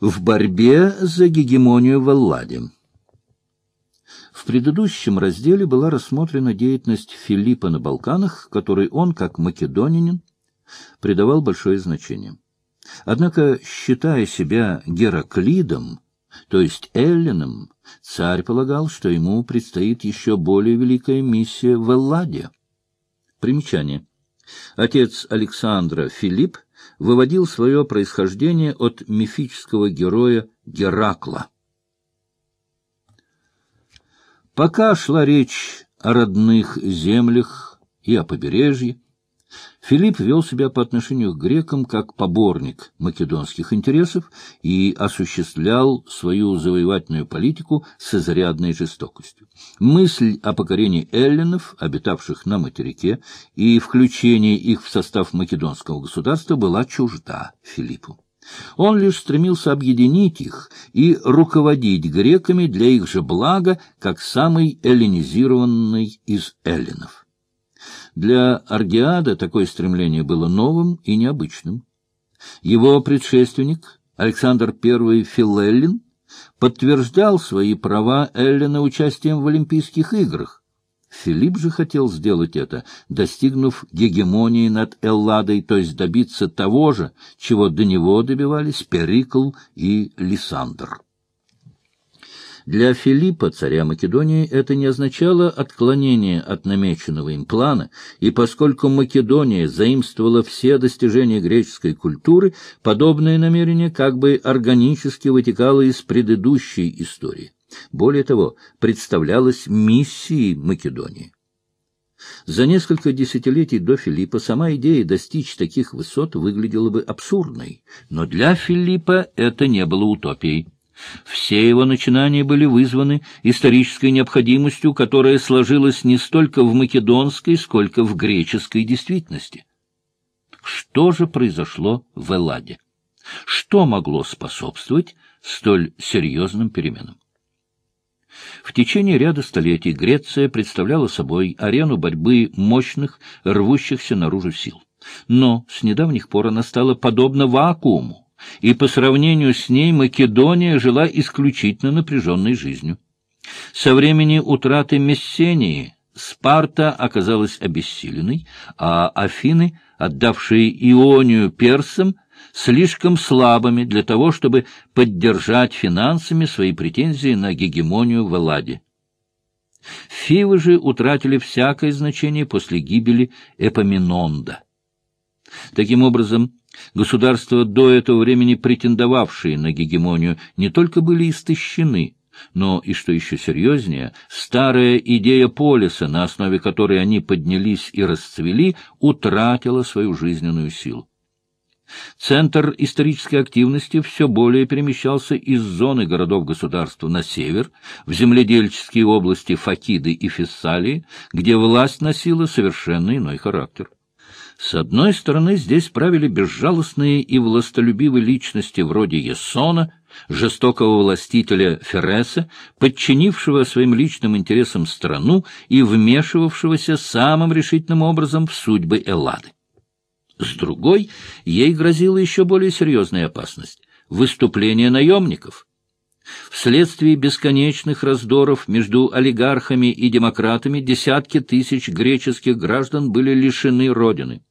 в борьбе за гегемонию в Элладе. В предыдущем разделе была рассмотрена деятельность Филиппа на Балканах, которой он, как македонянин, придавал большое значение. Однако, считая себя Гераклидом, то есть Эллином, царь полагал, что ему предстоит еще более великая миссия в Элладе. Примечание. Отец Александра Филипп выводил свое происхождение от мифического героя Геракла. Пока шла речь о родных землях и о побережье, Филипп вел себя по отношению к грекам как поборник македонских интересов и осуществлял свою завоевательную политику с изрядной жестокостью. Мысль о покорении эллинов, обитавших на материке, и включении их в состав македонского государства была чужда Филиппу. Он лишь стремился объединить их и руководить греками для их же блага, как самый эллинизированный из эллинов. Для Аргиада такое стремление было новым и необычным. Его предшественник, Александр I Филеллин, подтверждал свои права Эллина участием в Олимпийских играх. Филипп же хотел сделать это, достигнув гегемонии над Элладой, то есть добиться того же, чего до него добивались Перикл и Лисандр. Для Филиппа, царя Македонии, это не означало отклонение от намеченного им плана, и поскольку Македония заимствовала все достижения греческой культуры, подобное намерение как бы органически вытекало из предыдущей истории. Более того, представлялось миссией Македонии. За несколько десятилетий до Филиппа сама идея достичь таких высот выглядела бы абсурдной, но для Филиппа это не было утопией. Все его начинания были вызваны исторической необходимостью, которая сложилась не столько в македонской, сколько в греческой действительности. Что же произошло в Элладе? Что могло способствовать столь серьезным переменам? В течение ряда столетий Греция представляла собой арену борьбы мощных, рвущихся наружу сил. Но с недавних пор она стала подобна вакууму, и по сравнению с ней Македония жила исключительно напряженной жизнью. Со времени утраты Мессении Спарта оказалась обессиленной, а Афины, отдавшие Ионию персам, слишком слабыми для того, чтобы поддержать финансами свои претензии на гегемонию в Элладе. Фивы же утратили всякое значение после гибели Эпоминонда. Таким образом, Государства, до этого времени претендовавшие на гегемонию, не только были истощены, но, и что еще серьезнее, старая идея полиса, на основе которой они поднялись и расцвели, утратила свою жизненную силу. Центр исторической активности все более перемещался из зоны городов-государства на север, в земледельческие области Факиды и Фессалии, где власть носила совершенно иной характер. С одной стороны, здесь правили безжалостные и властолюбивые личности вроде Ессона, жестокого властителя Ферреса, подчинившего своим личным интересам страну и вмешивавшегося самым решительным образом в судьбы Эллады. С другой, ей грозила еще более серьезная опасность — выступление наемников. Вследствие бесконечных раздоров между олигархами и демократами десятки тысяч греческих граждан были лишены родины.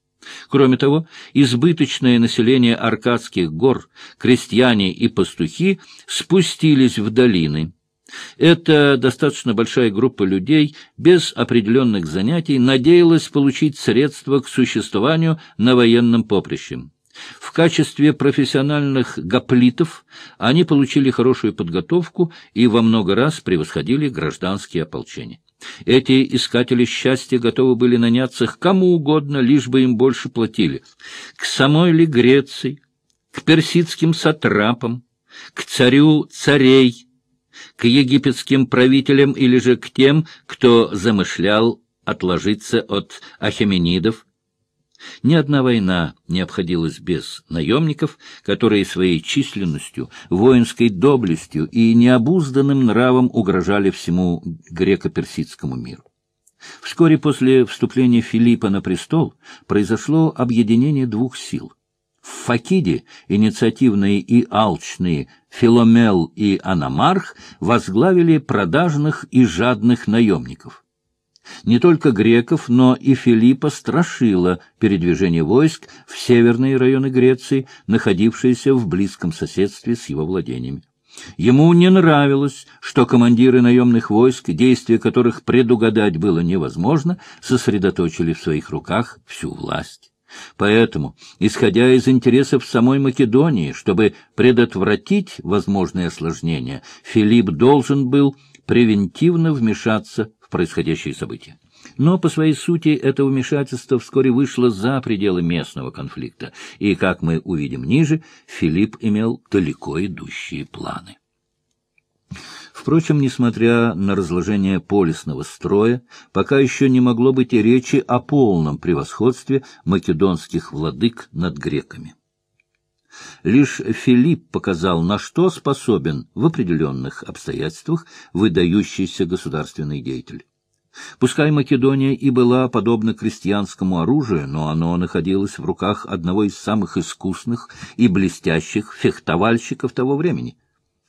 Кроме того, избыточное население Аркадских гор, крестьяне и пастухи спустились в долины. Эта достаточно большая группа людей без определенных занятий надеялась получить средства к существованию на военном поприще. В качестве профессиональных гоплитов они получили хорошую подготовку и во много раз превосходили гражданские ополчения. Эти искатели счастья готовы были наняться к кому угодно, лишь бы им больше платили. К самой ли Греции, к персидским сатрапам, к царю царей, к египетским правителям или же к тем, кто замышлял отложиться от ахеменидов, ни одна война не обходилась без наемников, которые своей численностью, воинской доблестью и необузданным нравом угрожали всему греко-персидскому миру. Вскоре после вступления Филиппа на престол произошло объединение двух сил. В Факиде инициативные и алчные Филомел и Аномарх возглавили продажных и жадных наемников. Не только греков, но и Филиппа страшило передвижение войск в северные районы Греции, находившиеся в близком соседстве с его владениями. Ему не нравилось, что командиры наемных войск, действия которых предугадать было невозможно, сосредоточили в своих руках всю власть. Поэтому, исходя из интересов самой Македонии, чтобы предотвратить возможные осложнения, Филипп должен был превентивно вмешаться в происходящие события. Но по своей сути это вмешательство вскоре вышло за пределы местного конфликта, и, как мы увидим ниже, Филипп имел далеко идущие планы. Впрочем, несмотря на разложение полисного строя, пока еще не могло быть и речи о полном превосходстве македонских владык над греками. Лишь Филипп показал, на что способен в определенных обстоятельствах выдающийся государственный деятель. Пускай Македония и была подобна крестьянскому оружию, но оно находилось в руках одного из самых искусных и блестящих фехтовальщиков того времени.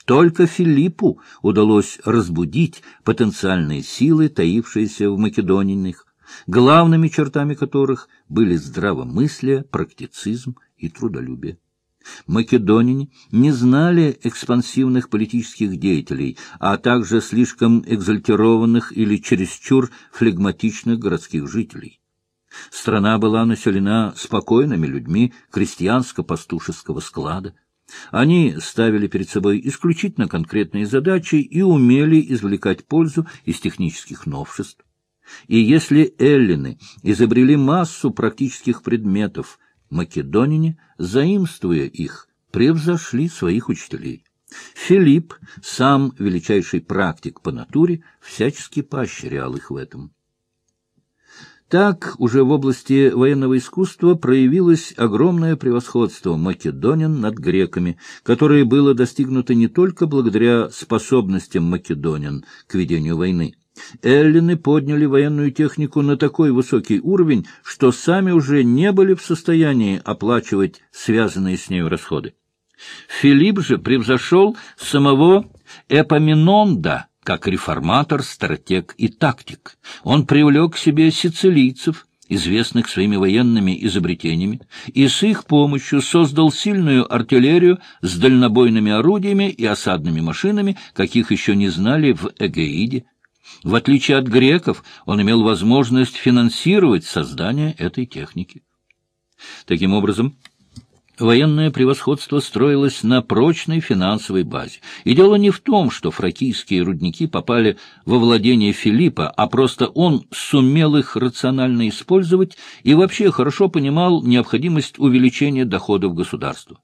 Только Филиппу удалось разбудить потенциальные силы, таившиеся в македонийных, главными чертами которых были здравомыслие, практицизм и трудолюбие. Македонине не знали экспансивных политических деятелей, а также слишком экзальтированных или чересчур флегматичных городских жителей. Страна была населена спокойными людьми крестьянско-пастушеского склада. Они ставили перед собой исключительно конкретные задачи и умели извлекать пользу из технических новшеств. И если эллины изобрели массу практических предметов, македонине, заимствуя их, превзошли своих учителей. Филипп, сам величайший практик по натуре, всячески поощрял их в этом. Так уже в области военного искусства проявилось огромное превосходство македонин над греками, которое было достигнуто не только благодаря способностям македонин к ведению войны, Эллины подняли военную технику на такой высокий уровень, что сами уже не были в состоянии оплачивать связанные с нею расходы. Филипп же превзошел самого Эпоминонда как реформатор, стратег и тактик. Он привлек к себе сицилийцев, известных своими военными изобретениями, и с их помощью создал сильную артиллерию с дальнобойными орудиями и осадными машинами, каких еще не знали в Эгеиде. В отличие от греков, он имел возможность финансировать создание этой техники. Таким образом, военное превосходство строилось на прочной финансовой базе. И дело не в том, что фракийские рудники попали во владение Филиппа, а просто он сумел их рационально использовать и вообще хорошо понимал необходимость увеличения доходов государства.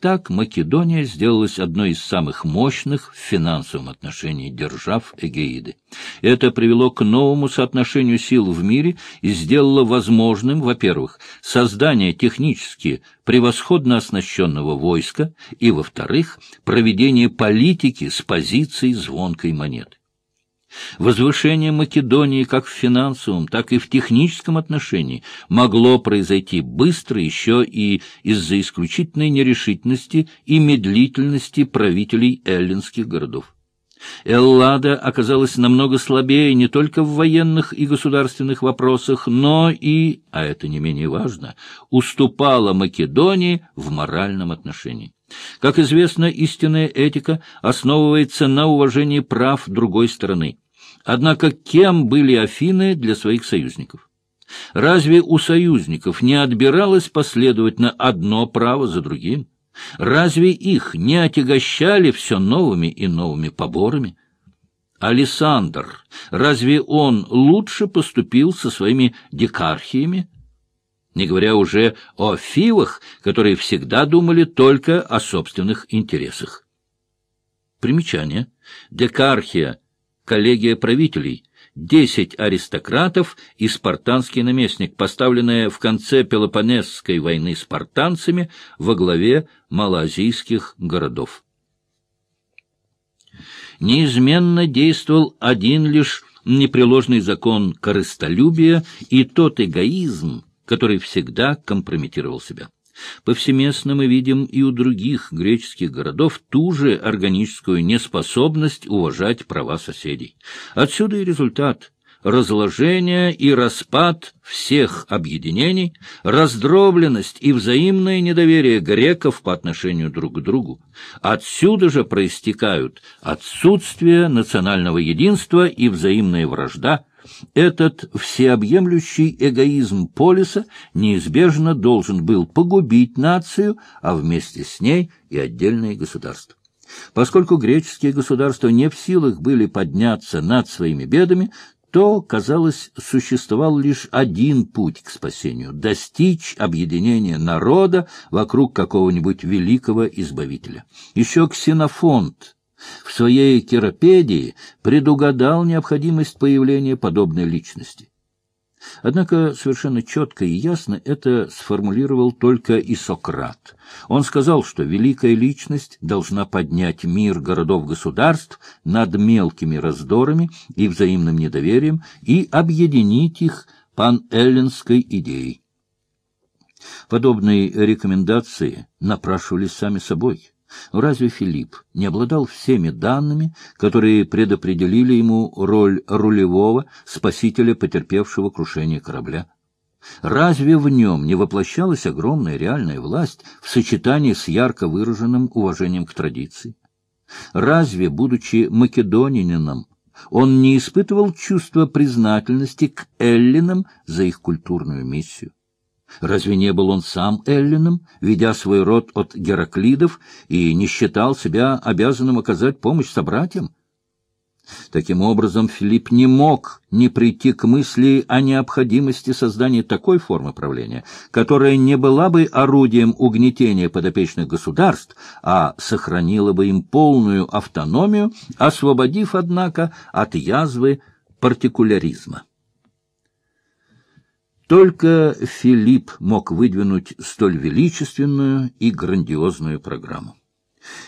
Так Македония сделалась одной из самых мощных в финансовом отношении держав Эгеиды. Это привело к новому соотношению сил в мире и сделало возможным, во-первых, создание технически превосходно оснащенного войска и, во-вторых, проведение политики с позиции звонкой монеты. Возвышение Македонии как в финансовом, так и в техническом отношении могло произойти быстро еще и из-за исключительной нерешительности и медлительности правителей эллинских городов. Эллада оказалась намного слабее не только в военных и государственных вопросах, но и, а это не менее важно, уступала Македонии в моральном отношении. Как известно, истинная этика основывается на уважении прав другой стороны. Однако кем были Афины для своих союзников? Разве у союзников не отбиралось последовательно одно право за другим? Разве их не отягощали все новыми и новыми поборами? Александр, разве он лучше поступил со своими дикархиями? Не говоря уже о фивах, которые всегда думали только о собственных интересах. Примечание. Декархия коллегия правителей, десять аристократов и спартанский наместник, поставленная в конце Пелопонесской войны спартанцами во главе малоазийских городов. Неизменно действовал один лишь непреложный закон корыстолюбия и тот эгоизм, который всегда компрометировал себя. Повсеместно мы видим и у других греческих городов ту же органическую неспособность уважать права соседей. Отсюда и результат разложение и распад всех объединений, раздробленность и взаимное недоверие греков по отношению друг к другу. Отсюда же проистекают отсутствие национального единства и взаимная вражда. Этот всеобъемлющий эгоизм полиса неизбежно должен был погубить нацию, а вместе с ней и отдельные государства. Поскольку греческие государства не в силах были подняться над своими бедами, то, казалось, существовал лишь один путь к спасению — достичь объединения народа вокруг какого-нибудь великого избавителя. Еще Ксенофонт в своей керапедии предугадал необходимость появления подобной личности. Однако совершенно четко и ясно это сформулировал только и Сократ. Он сказал, что великая личность должна поднять мир городов-государств над мелкими раздорами и взаимным недоверием и объединить их панэллинской идеей. Подобные рекомендации напрашивались сами собой. Разве Филипп не обладал всеми данными, которые предопределили ему роль рулевого, спасителя потерпевшего крушение корабля? Разве в нем не воплощалась огромная реальная власть в сочетании с ярко выраженным уважением к традиции? Разве, будучи македонинином, он не испытывал чувства признательности к эллинам за их культурную миссию? Разве не был он сам Эллином, ведя свой род от Гераклидов, и не считал себя обязанным оказать помощь собратьям? Таким образом, Филипп не мог не прийти к мысли о необходимости создания такой формы правления, которая не была бы орудием угнетения подопечных государств, а сохранила бы им полную автономию, освободив, однако, от язвы партикуляризма. Только Филипп мог выдвинуть столь величественную и грандиозную программу.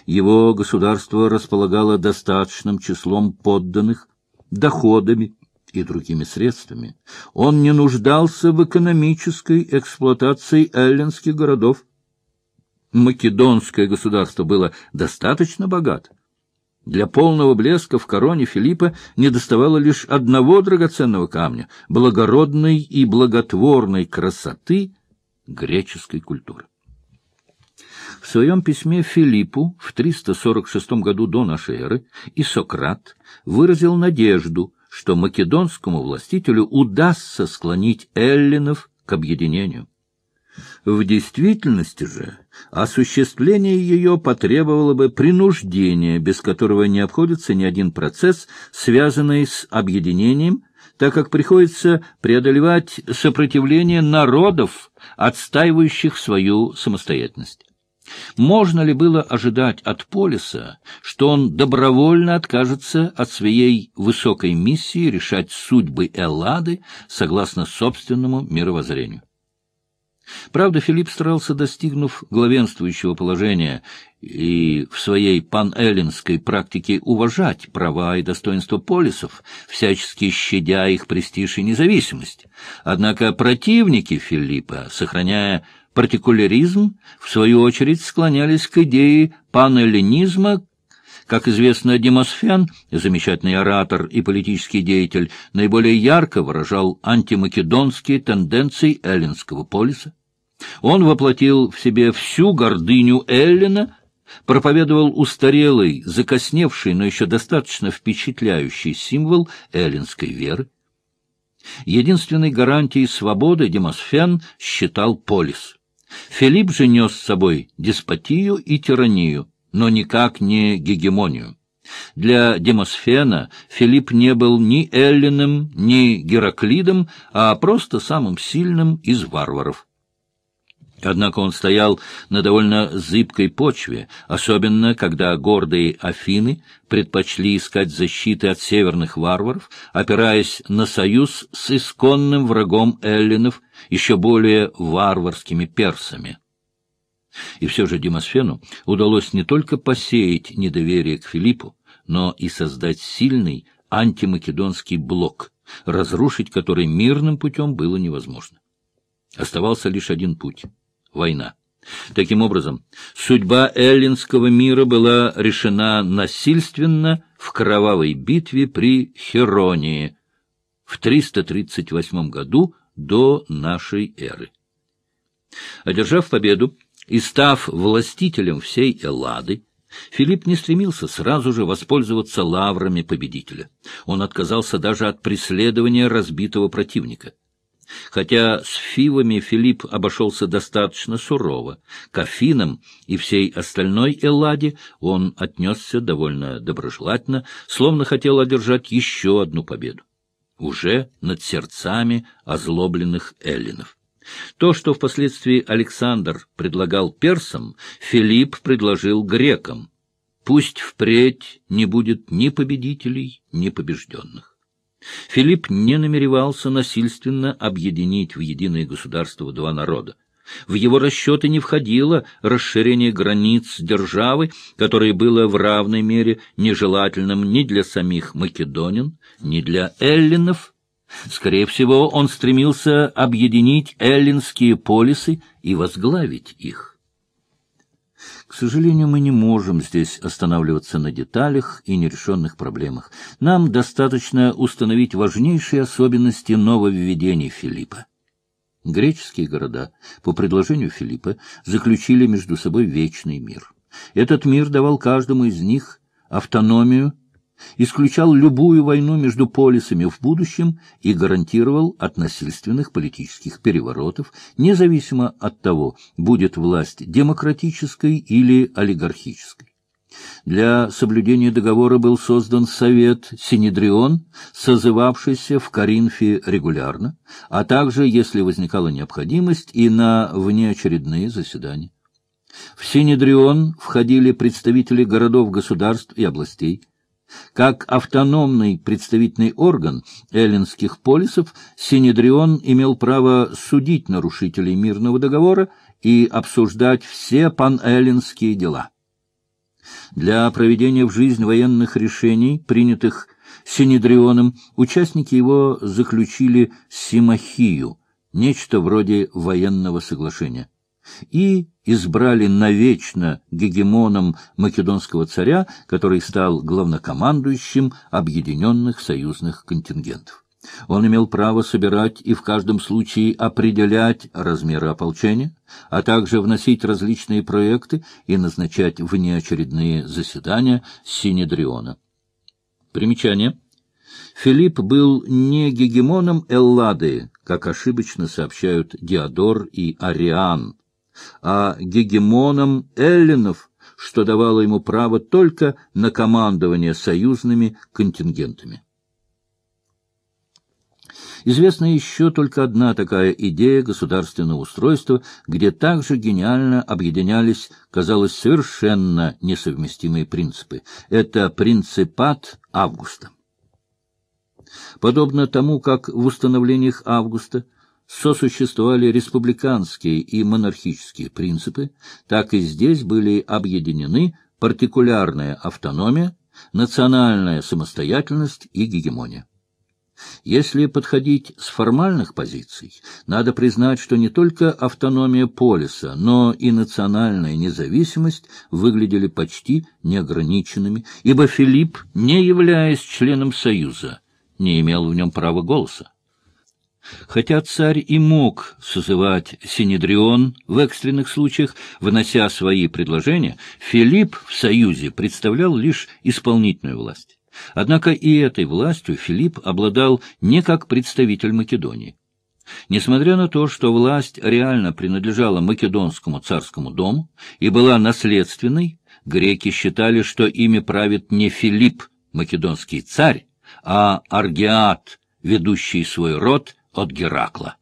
Его государство располагало достаточным числом подданных, доходами и другими средствами. Он не нуждался в экономической эксплуатации эллинских городов. Македонское государство было достаточно богато. Для полного блеска в короне Филиппа недоставало лишь одного драгоценного камня — благородной и благотворной красоты греческой культуры. В своем письме Филиппу в 346 году до нашей эры и Сократ выразил надежду, что македонскому властителю удастся склонить эллинов к объединению. В действительности же осуществление ее потребовало бы принуждения, без которого не обходится ни один процесс, связанный с объединением, так как приходится преодолевать сопротивление народов, отстаивающих свою самостоятельность. Можно ли было ожидать от Полиса, что он добровольно откажется от своей высокой миссии решать судьбы Эллады согласно собственному мировоззрению? Правда, Филипп старался, достигнув главенствующего положения и в своей панэллинской практике уважать права и достоинства полисов, всячески щадя их престиж и независимость. Однако противники Филиппа, сохраняя партикуляризм, в свою очередь склонялись к идее панэллинизма, как известно, Демосфен, замечательный оратор и политический деятель, наиболее ярко выражал антимакедонские тенденции эллинского полиса. Он воплотил в себе всю гордыню Эллина, проповедовал устарелый, закосневший, но еще достаточно впечатляющий символ эллинской веры. Единственной гарантией свободы Демосфен считал полис. Филипп же нес с собой деспотию и тиранию, но никак не гегемонию. Для Демосфена Филипп не был ни Эллином, ни Гераклидом, а просто самым сильным из варваров. Однако он стоял на довольно зыбкой почве, особенно когда гордые Афины предпочли искать защиты от северных варваров, опираясь на союз с исконным врагом эллинов, еще более варварскими персами. И все же Демосфену удалось не только посеять недоверие к Филиппу, но и создать сильный антимакедонский блок, разрушить который мирным путем было невозможно. Оставался лишь один путь — война. Таким образом, судьба эллинского мира была решена насильственно в кровавой битве при Херонии в 338 году до нашей эры. Одержав победу и став властителем всей Эллады, Филипп не стремился сразу же воспользоваться лаврами победителя. Он отказался даже от преследования разбитого противника. Хотя с фивами Филипп обошелся достаточно сурово, к Афинам и всей остальной Элладе он отнесся довольно доброжелательно, словно хотел одержать еще одну победу, уже над сердцами озлобленных эллинов. То, что впоследствии Александр предлагал персам, Филипп предложил грекам. Пусть впредь не будет ни победителей, ни побежденных. Филипп не намеревался насильственно объединить в единое государство два народа. В его расчеты не входило расширение границ державы, которое было в равной мере нежелательным ни для самих македонин, ни для эллинов. Скорее всего, он стремился объединить эллинские полисы и возглавить их. К сожалению, мы не можем здесь останавливаться на деталях и нерешенных проблемах. Нам достаточно установить важнейшие особенности нововведений Филиппа. Греческие города, по предложению Филиппа, заключили между собой вечный мир. Этот мир давал каждому из них автономию исключал любую войну между полисами в будущем и гарантировал от насильственных политических переворотов, независимо от того, будет власть демократической или олигархической. Для соблюдения договора был создан Совет Синедрион, созывавшийся в Каринфе регулярно, а также, если возникала необходимость, и на внеочередные заседания. В Синедрион входили представители городов-государств и областей, как автономный представительный орган эллинских полисов, Синедрион имел право судить нарушителей мирного договора и обсуждать все панэллинские дела. Для проведения в жизнь военных решений, принятых Синедрионом, участники его заключили симахию, нечто вроде военного соглашения и избрали навечно гегемоном македонского царя, который стал главнокомандующим объединенных союзных контингентов. Он имел право собирать и в каждом случае определять размеры ополчения, а также вносить различные проекты и назначать внеочередные заседания Синедриона. Примечание. Филипп был не гегемоном Эллады, как ошибочно сообщают Диодор и Ариан, а гегемоном эллинов, что давало ему право только на командование союзными контингентами. Известна еще только одна такая идея государственного устройства, где также гениально объединялись, казалось, совершенно несовместимые принципы. Это принципат Августа. Подобно тому, как в установлениях Августа сосуществовали республиканские и монархические принципы, так и здесь были объединены партикулярная автономия, национальная самостоятельность и гегемония. Если подходить с формальных позиций, надо признать, что не только автономия полиса, но и национальная независимость выглядели почти неограниченными, ибо Филипп, не являясь членом Союза, не имел в нем права голоса. Хотя царь и мог созывать Синедрион в экстренных случаях, вынося свои предложения, Филипп в Союзе представлял лишь исполнительную власть. Однако и этой властью Филипп обладал не как представитель Македонии. Несмотря на то, что власть реально принадлежала Македонскому царскому дому и была наследственной, греки считали, что ими правит не Филипп, македонский царь, а Аргиат, ведущий свой род от Геракла.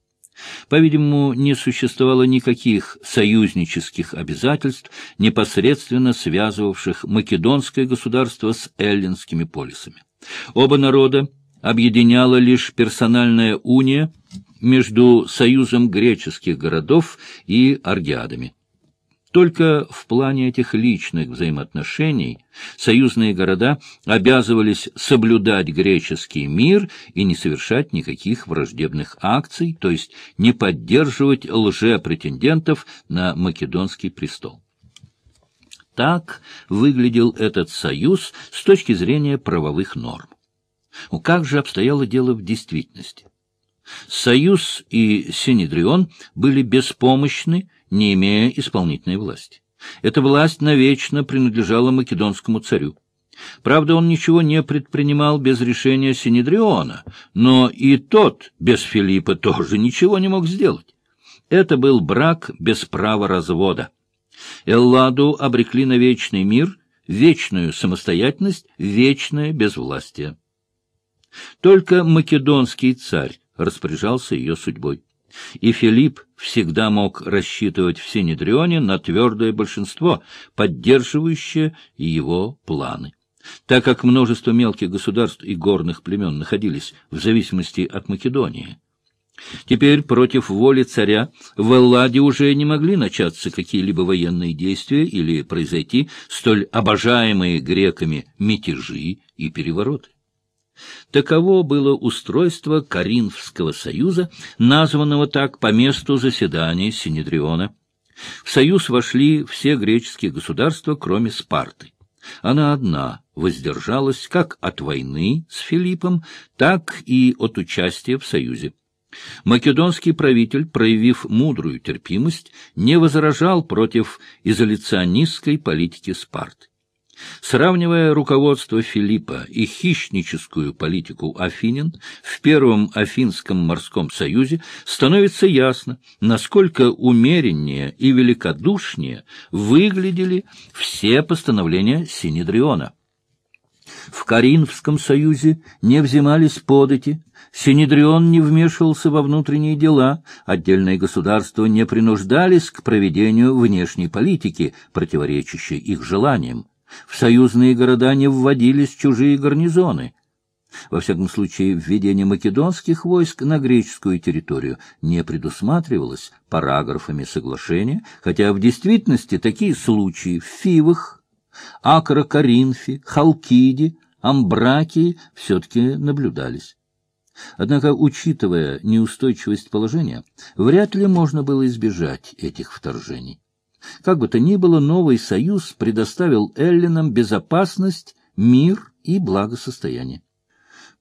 По-видимому, не существовало никаких союзнических обязательств, непосредственно связывавших македонское государство с эллинскими полисами. Оба народа объединяла лишь персональная уния между союзом греческих городов и аргиадами. Только в плане этих личных взаимоотношений союзные города обязывались соблюдать греческий мир и не совершать никаких враждебных акций, то есть не поддерживать лжепретендентов на македонский престол. Так выглядел этот союз с точки зрения правовых норм. Ну, как же обстояло дело в действительности? Союз и Синедрион были беспомощны, не имея исполнительной власти. Эта власть навечно принадлежала македонскому царю. Правда, он ничего не предпринимал без решения Синедриона, но и тот без Филиппа тоже ничего не мог сделать. Это был брак без права развода. Элладу обрекли на вечный мир, вечную самостоятельность, вечное безвластие. Только македонский царь распоряжался ее судьбой. И Филипп всегда мог рассчитывать в Синедрионе на твердое большинство, поддерживающее его планы. Так как множество мелких государств и горных племен находились в зависимости от Македонии. Теперь против воли царя в Элладе уже не могли начаться какие-либо военные действия или произойти столь обожаемые греками мятежи и перевороты. Таково было устройство Каринфского союза, названного так по месту заседания Синедриона. В союз вошли все греческие государства, кроме Спарты. Она одна воздержалась как от войны с Филиппом, так и от участия в союзе. Македонский правитель, проявив мудрую терпимость, не возражал против изоляционистской политики Спарты. Сравнивая руководство Филиппа и хищническую политику Афинин в Первом Афинском морском союзе, становится ясно, насколько умереннее и великодушнее выглядели все постановления Синедриона. В Каринфском союзе не взимались подати, Синедрион не вмешивался во внутренние дела, отдельные государства не принуждались к проведению внешней политики, противоречащей их желаниям. В союзные города не вводились чужие гарнизоны. Во всяком случае, введение македонских войск на греческую территорию не предусматривалось параграфами соглашения, хотя в действительности такие случаи в Фивах, Акрокоринфе, Халкиде, Амбракии все-таки наблюдались. Однако, учитывая неустойчивость положения, вряд ли можно было избежать этих вторжений. Как бы то ни было, новый союз предоставил эллинам безопасность, мир и благосостояние.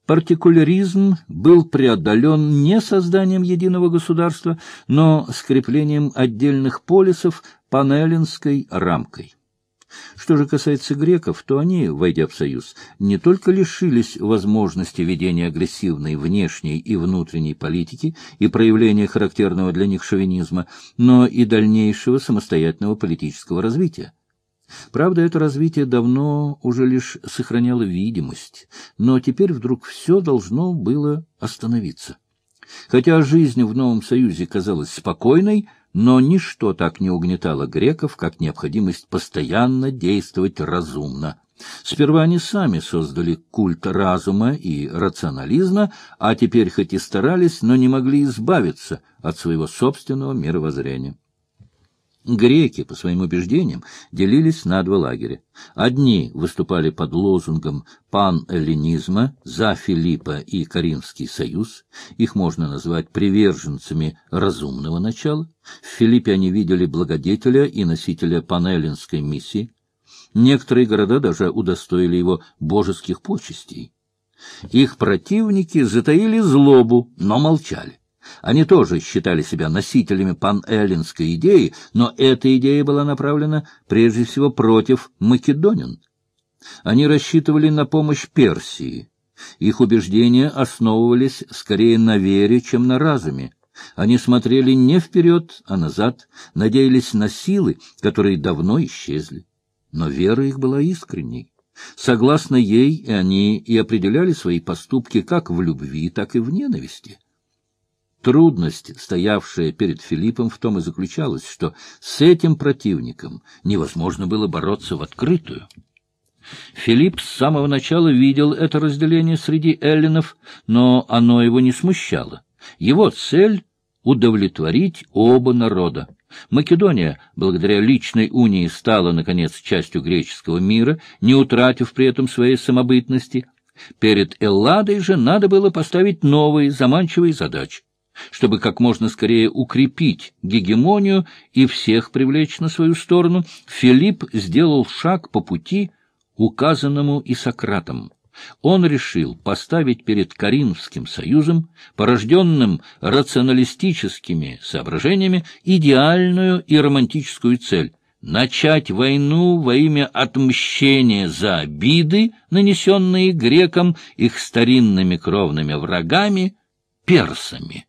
Партикуляризм был преодолен не созданием единого государства, но скреплением отдельных полисов панеллинской рамкой. Что же касается греков, то они, войдя в союз, не только лишились возможности ведения агрессивной внешней и внутренней политики и проявления характерного для них шовинизма, но и дальнейшего самостоятельного политического развития. Правда, это развитие давно уже лишь сохраняло видимость, но теперь вдруг все должно было остановиться. Хотя жизнь в новом союзе казалась спокойной, но ничто так не угнетало греков, как необходимость постоянно действовать разумно. Сперва они сами создали культ разума и рационализма, а теперь хоть и старались, но не могли избавиться от своего собственного мировоззрения. Греки, по своим убеждениям, делились на два лагеря. Одни выступали под лозунгом пан-эллинизма за Филиппа и Каринский союз. Их можно назвать приверженцами разумного начала. В Филиппе они видели благодетеля и носителя панэллинской миссии. Некоторые города даже удостоили его божеских почестей. Их противники затаили злобу, но молчали. Они тоже считали себя носителями пан-эллинской идеи, но эта идея была направлена прежде всего против македонин. Они рассчитывали на помощь Персии. Их убеждения основывались скорее на вере, чем на разуме. Они смотрели не вперед, а назад, надеялись на силы, которые давно исчезли. Но вера их была искренней. Согласно ей, они и определяли свои поступки как в любви, так и в ненависти. Трудность, стоявшая перед Филиппом, в том и заключалась, что с этим противником невозможно было бороться в открытую. Филипп с самого начала видел это разделение среди эллинов, но оно его не смущало. Его цель — удовлетворить оба народа. Македония, благодаря личной унии, стала, наконец, частью греческого мира, не утратив при этом своей самобытности. Перед Элладой же надо было поставить новые заманчивые задачи, чтобы как можно скорее укрепить гегемонию и всех привлечь на свою сторону. Филипп сделал шаг по пути, указанному и Сократом он решил поставить перед Каринфским союзом, порожденным рационалистическими соображениями, идеальную и романтическую цель — начать войну во имя отмщения за обиды, нанесенные грекам их старинными кровными врагами, персами.